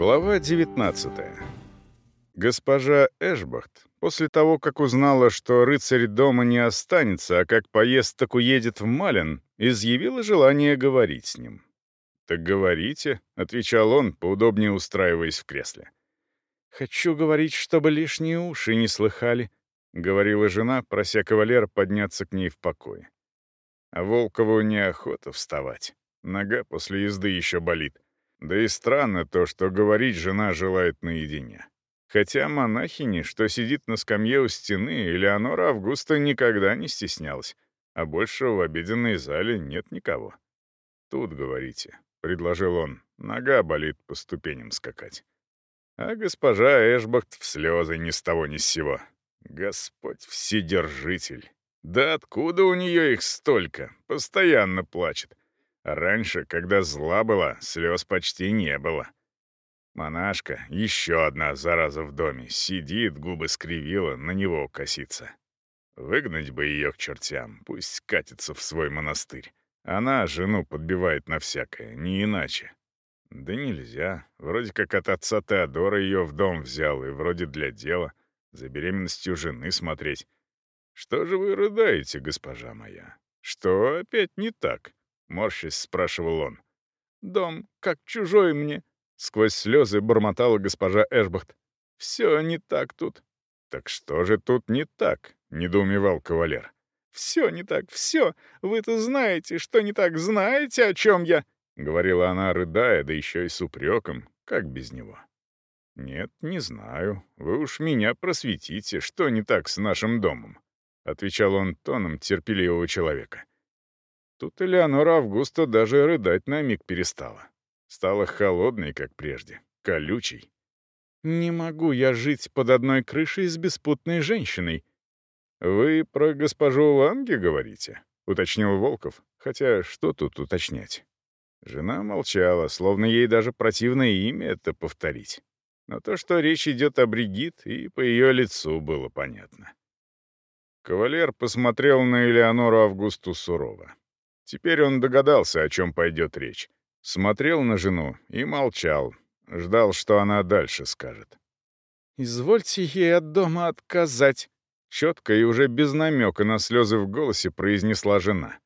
Глава 19. Госпожа Эшбахт, после того, как узнала, что рыцарь дома не останется, а как поест, так уедет в Малин, изъявила желание говорить с ним. «Так говорите», — отвечал он, поудобнее устраиваясь в кресле. «Хочу говорить, чтобы лишние уши не слыхали», — говорила жена, прося кавалера подняться к ней в покое. А Волкову неохота вставать. Нога после езды еще болит. Да и странно то, что говорить жена желает наедине. Хотя монахини, что сидит на скамье у стены, Элеонора Августа никогда не стеснялась, а больше в обеденной зале нет никого. «Тут, говорите», — предложил он, — «нога болит по ступеням скакать». А госпожа Эшбахт в слезы ни с того ни с сего. Господь Вседержитель. Да откуда у нее их столько? Постоянно плачет. Раньше, когда зла была, слез почти не было. Монашка, еще одна зараза в доме, сидит, губы скривила, на него косится. Выгнать бы ее к чертям, пусть катится в свой монастырь. Она жену подбивает на всякое, не иначе. Да нельзя. Вроде как от отца Теодора ее в дом взял, и вроде для дела. За беременностью жены смотреть. Что же вы рыдаете, госпожа моя? Что опять не так? Морщись спрашивал он. «Дом как чужой мне», — сквозь слезы бормотала госпожа Эшбахт. «Все не так тут». «Так что же тут не так?» — недоумевал кавалер. «Все не так, все. Вы-то знаете, что не так, знаете, о чем я?» — говорила она, рыдая, да еще и с упреком, как без него. «Нет, не знаю. Вы уж меня просветите, что не так с нашим домом», — отвечал он тоном терпеливого человека. Тут Элеонора Августа даже рыдать на миг перестала. Стала холодной, как прежде, колючей. «Не могу я жить под одной крышей с беспутной женщиной». «Вы про госпожу Ланге говорите?» — уточнил Волков. Хотя что тут уточнять? Жена молчала, словно ей даже противное имя это повторить. Но то, что речь идет о Бригит, и по ее лицу было понятно. Кавалер посмотрел на Элеонору Августу сурово. Теперь он догадался, о чем пойдет речь. Смотрел на жену и молчал, ждал, что она дальше скажет. «Извольте ей от дома отказать», — четко и уже без намека на слезы в голосе произнесла жена.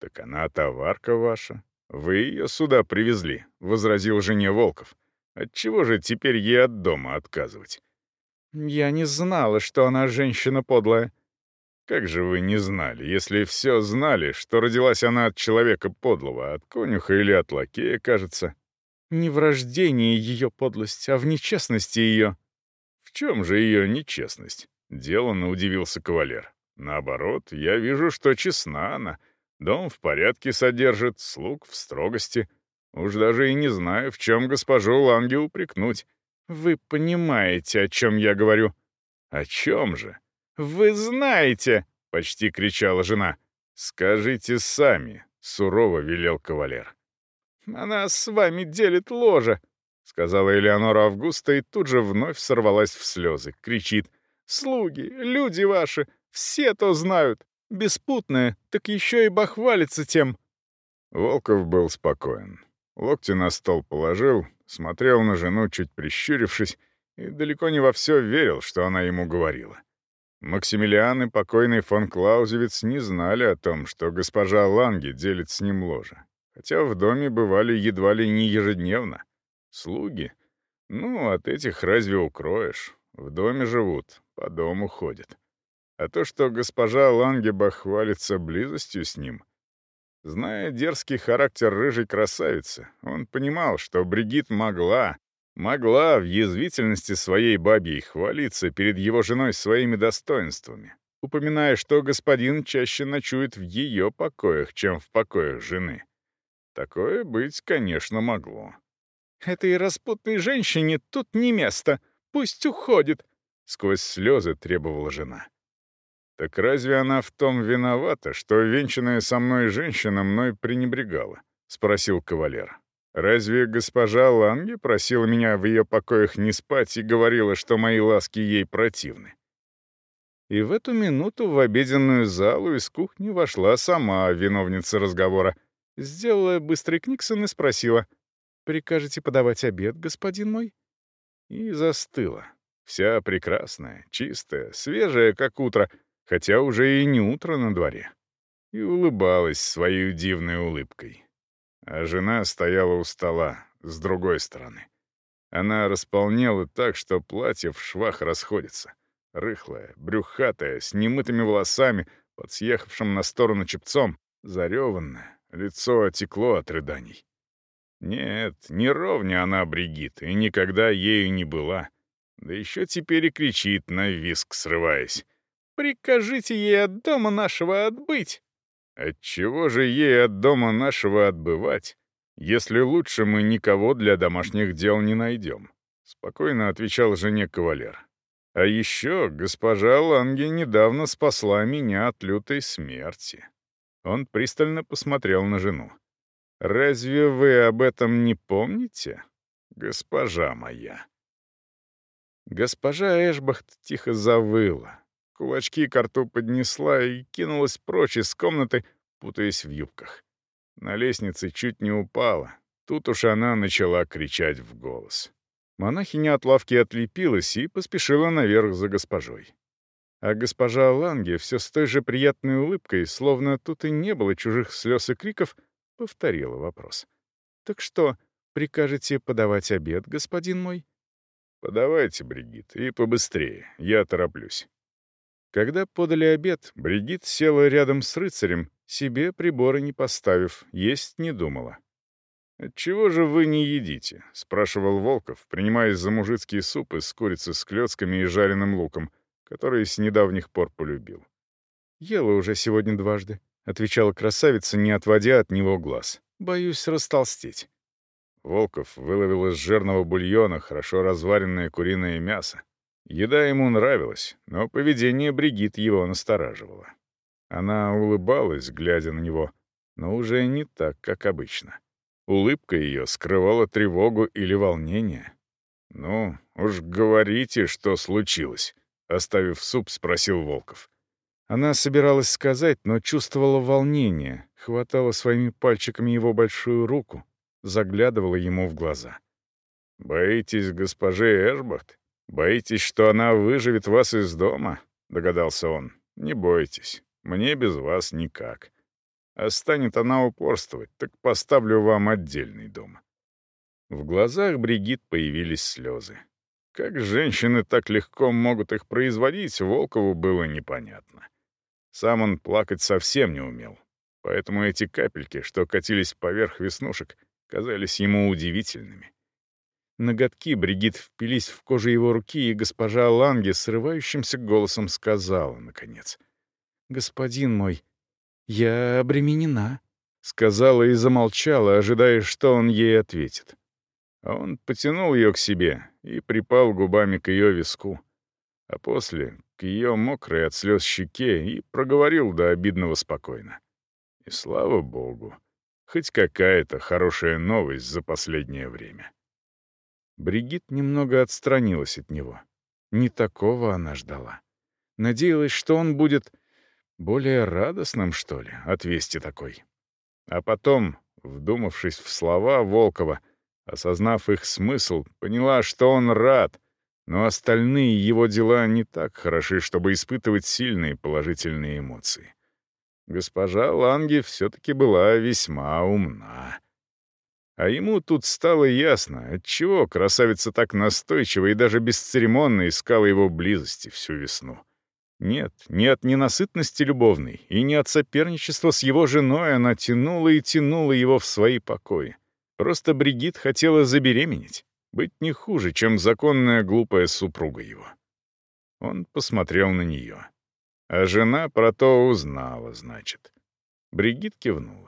«Так она товарка ваша. Вы ее сюда привезли», — возразил жене Волков. «Отчего же теперь ей от дома отказывать?» «Я не знала, что она женщина подлая», как же вы не знали, если все знали, что родилась она от человека подлого, от конюха или от лакея, кажется? Не в рождении ее подлость, а в нечестности ее. В чем же ее нечестность? Деланно удивился кавалер. Наоборот, я вижу, что честна она. Дом в порядке содержит, слуг в строгости. Уж даже и не знаю, в чем госпожу Ланге упрекнуть. Вы понимаете, о чем я говорю? О чем же? «Вы знаете!» — почти кричала жена. «Скажите сами», — сурово велел кавалер. «Она с вами делит ложе», — сказала Элеонора Августа и тут же вновь сорвалась в слезы. Кричит. «Слуги, люди ваши, все то знают. Беспутная, так еще и бахвалится тем». Волков был спокоен. Локти на стол положил, смотрел на жену, чуть прищурившись, и далеко не во все верил, что она ему говорила. Максимилиан и покойный фон Клаузевиц не знали о том, что госпожа Ланге делит с ним ложе, хотя в доме бывали едва ли не ежедневно. Слуги? Ну, от этих разве укроешь? В доме живут, по дому ходят. А то, что госпожа Лангебах хвалится близостью с ним... Зная дерзкий характер рыжей красавицы, он понимал, что Бригит могла, Могла в язвительности своей бабьей хвалиться перед его женой своими достоинствами, упоминая, что господин чаще ночует в ее покоях, чем в покоях жены. Такое быть, конечно, могло. «Этой распутной женщине тут не место. Пусть уходит», — сквозь слезы требовала жена. «Так разве она в том виновата, что венчанная со мной женщина мной пренебрегала?» — спросил кавалер. Разве госпожа Ланге просила меня в ее покоях не спать и говорила, что мои ласки ей противны? И в эту минуту в обеденную залу из кухни вошла сама виновница разговора, сделала быстрый книксон и спросила, Прикажете подавать обед, господин мой?» И застыла. Вся прекрасная, чистая, свежая, как утро, хотя уже и не утро на дворе. И улыбалась своей дивной улыбкой. А жена стояла у стола, с другой стороны. Она располнела так, что платье в швах расходится. Рыхлая, брюхатая, с немытыми волосами, под съехавшим на сторону чепцом, зареванная, лицо отекло от рыданий. Нет, не ровня она Бригит, и никогда ею не была. Да еще теперь и кричит, на виск срываясь. «Прикажите ей от дома нашего отбыть!» Отчего же ей от дома нашего отбывать, если лучше мы никого для домашних дел не найдем? Спокойно отвечал жене кавалер. А еще госпожа Ланге недавно спасла меня от лютой смерти. Он пристально посмотрел на жену. «Разве вы об этом не помните, госпожа моя?» Госпожа Эшбахт тихо завыла, кулачки к рту поднесла и кинулась прочь из комнаты, путаясь в юбках. На лестнице чуть не упала. Тут уж она начала кричать в голос. Монахиня от лавки отлепилась и поспешила наверх за госпожой. А госпожа Ланге все с той же приятной улыбкой, словно тут и не было чужих слез и криков, повторила вопрос. «Так что, прикажете подавать обед, господин мой?» «Подавайте, Бригит, и побыстрее, я тороплюсь». Когда подали обед, Бригит села рядом с рыцарем, себе приборы не поставив, есть не думала. «Отчего же вы не едите?» — спрашивал Волков, принимаясь за мужицкий суп из курицы с клетками и жареным луком, который с недавних пор полюбил. «Ела уже сегодня дважды», — отвечала красавица, не отводя от него глаз. «Боюсь растолстеть». Волков выловил из жирного бульона хорошо разваренное куриное мясо, Еда ему нравилась, но поведение Бригит его настораживало. Она улыбалась, глядя на него, но уже не так, как обычно. Улыбка ее скрывала тревогу или волнение. «Ну, уж говорите, что случилось», — оставив суп, спросил Волков. Она собиралась сказать, но чувствовала волнение, хватала своими пальчиками его большую руку, заглядывала ему в глаза. «Боитесь госпожи Эшбахт?» «Боитесь, что она выживет вас из дома?» — догадался он. «Не бойтесь, мне без вас никак. А станет она упорствовать, так поставлю вам отдельный дом». В глазах Бригит появились слезы. Как женщины так легко могут их производить, Волкову было непонятно. Сам он плакать совсем не умел, поэтому эти капельки, что катились поверх веснушек, казались ему удивительными. Ноготки Бригит впились в кожу его руки, и госпожа Ланге срывающимся голосом сказала, наконец. «Господин мой, я обременена», — сказала и замолчала, ожидая, что он ей ответит. А он потянул ее к себе и припал губами к ее виску, а после — к ее мокрой от слез щеке и проговорил до обидного спокойно. И слава богу, хоть какая-то хорошая новость за последнее время. Бригит немного отстранилась от него. Не такого она ждала. Надеялась, что он будет более радостным, что ли, от вести такой. А потом, вдумавшись в слова Волкова, осознав их смысл, поняла, что он рад, но остальные его дела не так хороши, чтобы испытывать сильные положительные эмоции. Госпожа Ланги все-таки была весьма умна. А ему тут стало ясно, отчего красавица так настойчиво и даже бесцеремонно искала его близости всю весну. Нет, не от ненасытности любовной и не от соперничества с его женой она тянула и тянула его в свои покои. Просто Бригит хотела забеременеть, быть не хуже, чем законная глупая супруга его. Он посмотрел на нее. А жена про то узнала, значит. Бригит кивнула.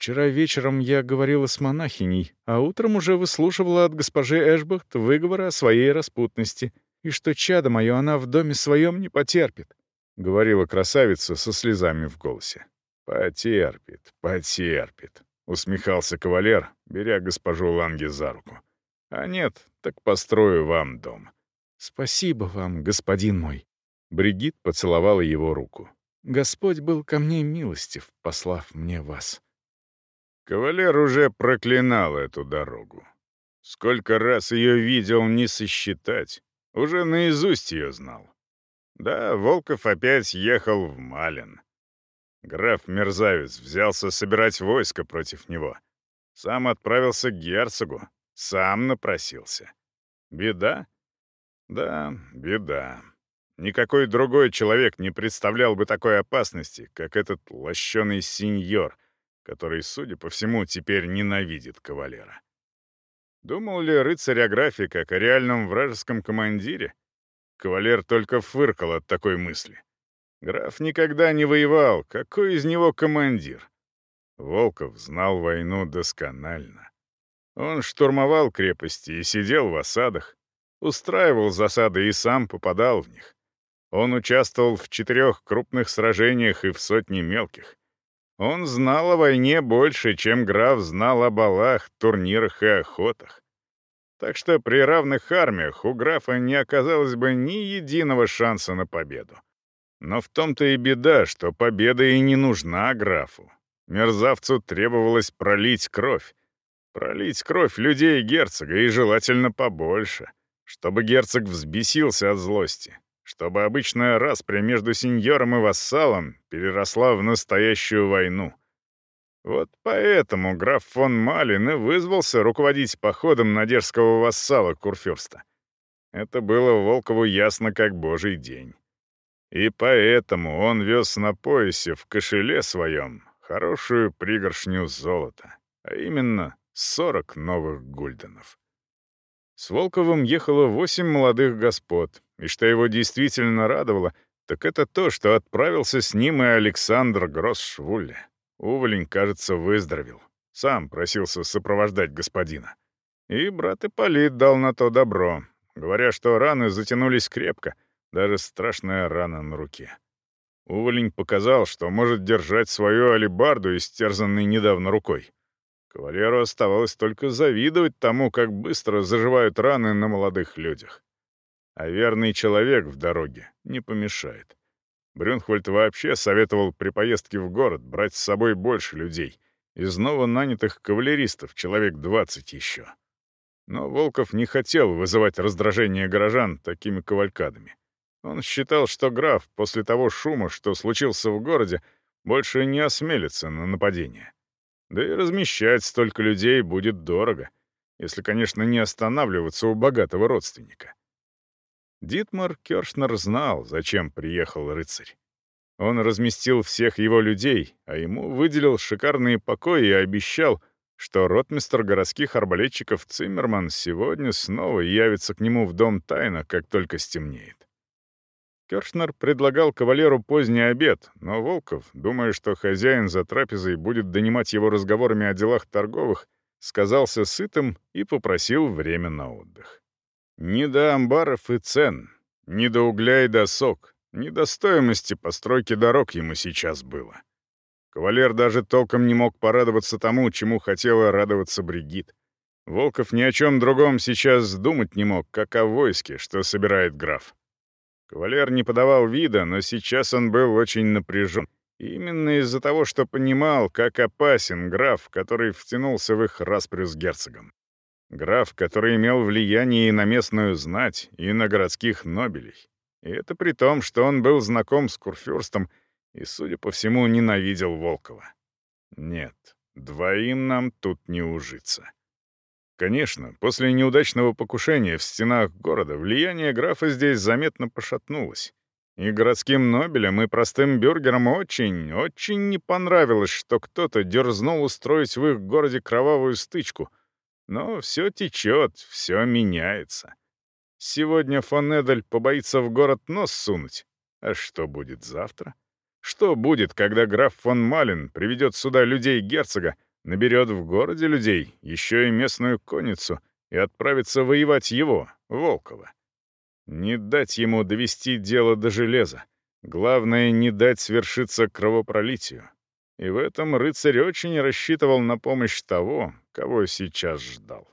Вчера вечером я говорила с монахиней, а утром уже выслушивала от госпожи Эшбахт выговор о своей распутности, и что чадо мое она в доме своем не потерпит», — говорила красавица со слезами в голосе. «Потерпит, потерпит», — усмехался кавалер, беря госпожу Ланге за руку. «А нет, так построю вам дом». «Спасибо вам, господин мой». Бригит поцеловала его руку. «Господь был ко мне милостив, послав мне вас». Кавалер уже проклинал эту дорогу. Сколько раз ее видел, не сосчитать. Уже наизусть ее знал. Да, Волков опять ехал в Малин. Граф-мерзавец взялся собирать войско против него. Сам отправился к герцогу, сам напросился. Беда? Да, беда. Никакой другой человек не представлял бы такой опасности, как этот лощеный сеньор, который, судя по всему, теперь ненавидит кавалера. Думал ли рыцарь о графе как о реальном вражеском командире? Кавалер только фыркал от такой мысли. Граф никогда не воевал, какой из него командир? Волков знал войну досконально. Он штурмовал крепости и сидел в осадах, устраивал засады и сам попадал в них. Он участвовал в четырех крупных сражениях и в сотне мелких. Он знал о войне больше, чем граф знал о балах, турнирах и охотах. Так что при равных армиях у графа не оказалось бы ни единого шанса на победу. Но в том-то и беда, что победа и не нужна графу. Мерзавцу требовалось пролить кровь. Пролить кровь людей герцога, и желательно побольше, чтобы герцог взбесился от злости, чтобы обычная распря между сеньором и вассалом переросла в настоящую войну. Вот поэтому граф фон Малин и вызвался руководить походом на дерзкого вассала Курфюрста. Это было Волкову ясно как божий день. И поэтому он вез на поясе в кошеле своем хорошую пригоршню золота, а именно 40 новых гульденов. С Волковым ехало восемь молодых господ, и что его действительно радовало, так это то, что отправился с ним и Александр Гроссшвулле. Уволень, кажется, выздоровел. Сам просился сопровождать господина. И брат Ипполит дал на то добро, говоря, что раны затянулись крепко, даже страшная рана на руке. Уволень показал, что может держать свою алибарду, истерзанной недавно рукой. Кавалеру оставалось только завидовать тому, как быстро заживают раны на молодых людях. А верный человек в дороге не помешает. Брюнхвальд вообще советовал при поездке в город брать с собой больше людей, из нанятых кавалеристов, человек 20 еще. Но Волков не хотел вызывать раздражение горожан такими кавалькадами. Он считал, что граф после того шума, что случился в городе, больше не осмелится на нападение. Да и размещать столько людей будет дорого, если, конечно, не останавливаться у богатого родственника. Дитмар Кёршнер знал, зачем приехал рыцарь. Он разместил всех его людей, а ему выделил шикарные покои и обещал, что ротмистр городских арбалетчиков Циммерман сегодня снова явится к нему в дом тайно, как только стемнеет. Кершнер предлагал кавалеру поздний обед, но Волков, думая, что хозяин за трапезой будет донимать его разговорами о делах торговых, сказался сытым и попросил время на отдых. Не до амбаров и цен, не до угля и досок, не до стоимости постройки дорог ему сейчас было. Кавалер даже толком не мог порадоваться тому, чему хотела радоваться Бригит. Волков ни о чем другом сейчас думать не мог, как о войске, что собирает граф. Кавалер не подавал вида, но сейчас он был очень напряжен. Именно из-за того, что понимал, как опасен граф, который втянулся в их распрю с герцогом. Граф, который имел влияние и на местную знать, и на городских нобелей. И это при том, что он был знаком с Курфюрстом и, судя по всему, ненавидел Волкова. Нет, двоим нам тут не ужиться. Конечно, после неудачного покушения в стенах города влияние графа здесь заметно пошатнулось. И городским нобелям, и простым бюргерам очень, очень не понравилось, что кто-то дерзнул устроить в их городе кровавую стычку. Но все течет, все меняется. Сегодня фон Эдель побоится в город нос сунуть. А что будет завтра? Что будет, когда граф фон Малин приведет сюда людей герцога, наберет в городе людей, еще и местную конницу, и отправится воевать его, Волкова. Не дать ему довести дело до железа. Главное, не дать свершиться кровопролитию. И в этом рыцарь очень рассчитывал на помощь того, кого сейчас ждал.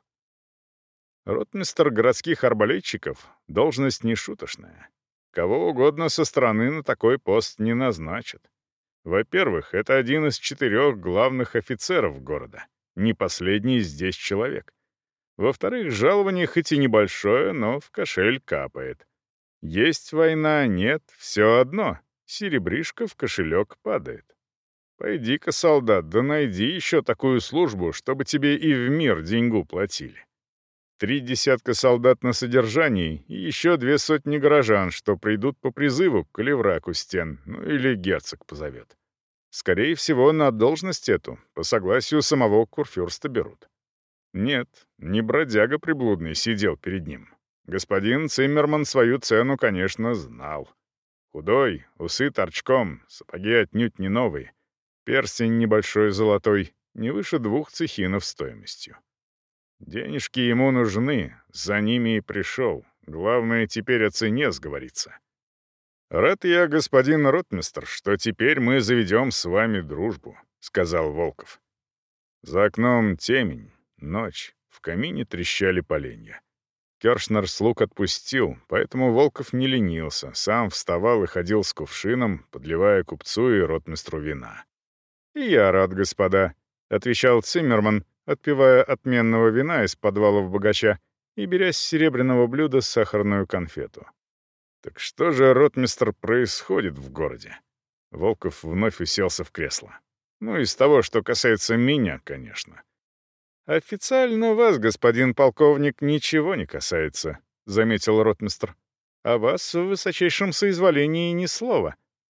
Ротмистер городских арбалетчиков — должность нешуточная. Кого угодно со стороны на такой пост не назначат. Во-первых, это один из четырех главных офицеров города. Не последний здесь человек. Во-вторых, жалование хоть и небольшое, но в кошель капает. Есть война, нет, все одно. Серебришка в кошелек падает. Пойди-ка, солдат, да найди еще такую службу, чтобы тебе и в мир деньгу платили. Три десятка солдат на содержании и еще две сотни горожан, что придут по призыву к калевраку стен, ну или герцог позовет. Скорее всего, на должность эту, по согласию самого курфюрста, берут. Нет, не бродяга приблудный сидел перед ним. Господин Циммерман свою цену, конечно, знал. Худой, усы торчком, сапоги отнюдь не новые, перстень небольшой золотой, не выше двух цехинов стоимостью. Денежки ему нужны, за ними и пришел. Главное, теперь о цене сговориться. «Рад я, господин ротмистр, что теперь мы заведем с вами дружбу», — сказал Волков. За окном темень, ночь, в камине трещали поленья. Кершнер слуг отпустил, поэтому Волков не ленился, сам вставал и ходил с кувшином, подливая купцу и ротмистру вина. «И я рад, господа», — отвечал Циммерман, отпивая отменного вина из подвалов богача и беря с серебряного блюда сахарную конфету. «Так что же, ротмистр, происходит в городе?» Волков вновь уселся в кресло. «Ну, из того, что касается меня, конечно». «Официально вас, господин полковник, ничего не касается», — заметил ротмистр. «А вас в высочайшем соизволении ни слова.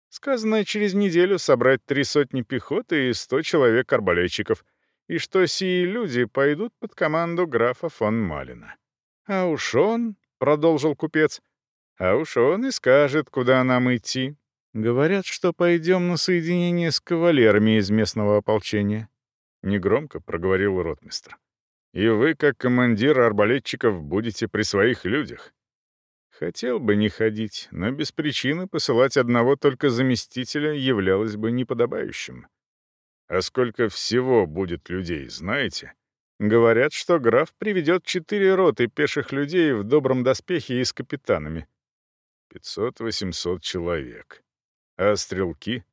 Сказано через неделю собрать три сотни пехоты и сто человек арбалетчиков — и что сии люди пойдут под команду графа фон Малина. «А уж он», — продолжил купец, — «а уж он и скажет, куда нам идти. Говорят, что пойдем на соединение с кавалерами из местного ополчения». Негромко проговорил ротмистр. «И вы, как командир арбалетчиков, будете при своих людях». Хотел бы не ходить, но без причины посылать одного только заместителя являлось бы неподобающим. А сколько всего будет людей, знаете? Говорят, что граф приведет четыре роты пеших людей в добром доспехе и с капитанами. Пятьсот-восемьсот человек. А стрелки?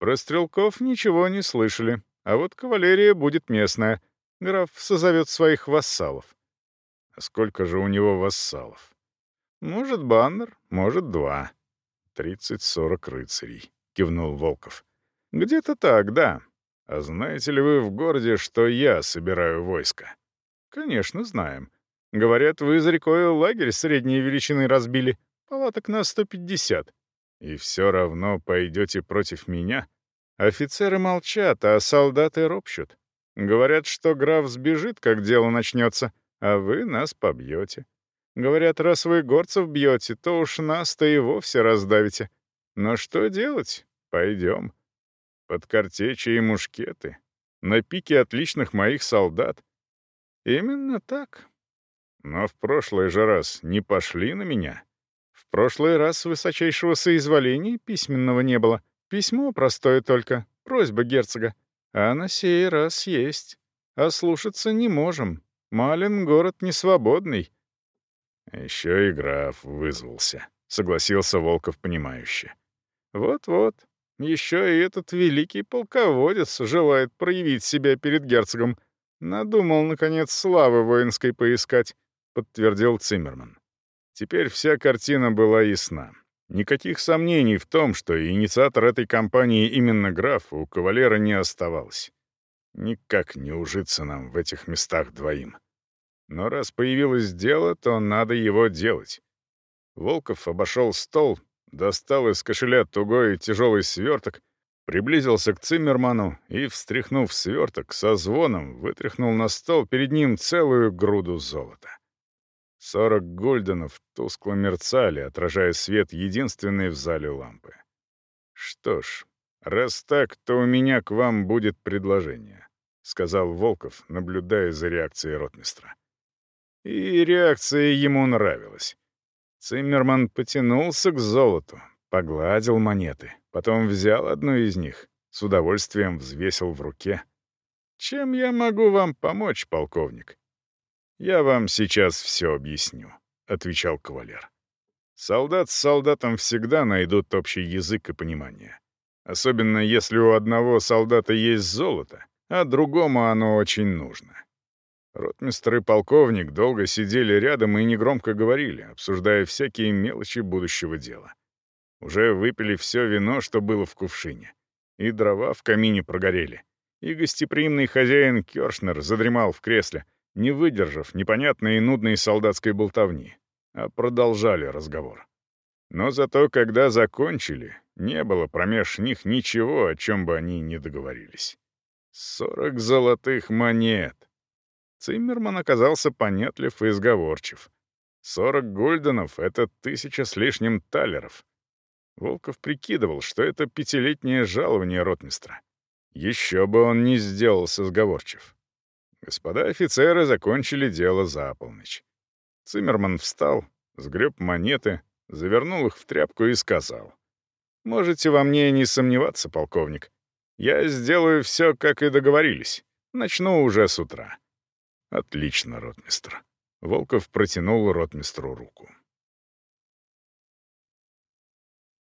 Про стрелков ничего не слышали. А вот кавалерия будет местная. Граф созовет своих вассалов. А сколько же у него вассалов? Может, баннер, может, два. Тридцать-сорок рыцарей, кивнул Волков. Где-то так, да. А знаете ли вы в городе, что я собираю войско? Конечно, знаем. Говорят, вы за рекой лагерь средней величины разбили, палаток на 150. И все равно пойдете против меня? Офицеры молчат, а солдаты ропщут. Говорят, что граф сбежит, как дело начнется, а вы нас побьете. Говорят, раз вы горцев бьете, то уж нас-то и вовсе раздавите. Но что делать? Пойдем под картечи и мушкеты, на пике отличных моих солдат. Именно так. Но в прошлый же раз не пошли на меня. В прошлый раз высочайшего соизволения письменного не было. Письмо простое только, просьба герцога. А на сей раз есть. А слушаться не можем. Малин город несвободный. Еще и граф вызвался, согласился Волков понимающе. Вот-вот, еще и этот великий полководец желает проявить себя перед герцогом. Надумал, наконец, славы воинской поискать», — подтвердил Циммерман. Теперь вся картина была ясна. Никаких сомнений в том, что инициатор этой кампании именно граф, у кавалера не оставалось. Никак не ужиться нам в этих местах двоим. Но раз появилось дело, то надо его делать. Волков обошел стол, достал из кошеля тугой и тяжелый сверток, приблизился к Циммерману и, встряхнув сверток, со звоном вытряхнул на стол перед ним целую груду золота. Сорок гульденов тускло мерцали, отражая свет единственной в зале лампы. «Что ж, раз так, то у меня к вам будет предложение», — сказал Волков, наблюдая за реакцией ротмистра. И реакция ему нравилась. Циммерман потянулся к золоту, погладил монеты, потом взял одну из них, с удовольствием взвесил в руке. «Чем я могу вам помочь, полковник?» «Я вам сейчас все объясню», — отвечал кавалер. «Солдат с солдатом всегда найдут общий язык и понимание. особенно если у одного солдата есть золото, а другому оно очень нужно. Ротмистр и полковник долго сидели рядом и негромко говорили, обсуждая всякие мелочи будущего дела. Уже выпили все вино, что было в кувшине. И дрова в камине прогорели. И гостеприимный хозяин Кёршнер задремал в кресле, не выдержав непонятной и нудной солдатской болтовни, а продолжали разговор. Но зато, когда закончили, не было промеж них ничего, о чем бы они не договорились. Сорок золотых монет. Циммерман оказался понятлив и сговорчив. Сорок гульденов — это тысяча с лишним талеров. Волков прикидывал, что это пятилетнее жалование ротмистра. Еще бы он не сделался сговорчив. Господа офицеры закончили дело за полночь. Циммерман встал, сгреб монеты, завернул их в тряпку и сказал. «Можете во мне не сомневаться, полковник. Я сделаю все, как и договорились. Начну уже с утра». «Отлично, ротмистр». Волков протянул ротмистру руку.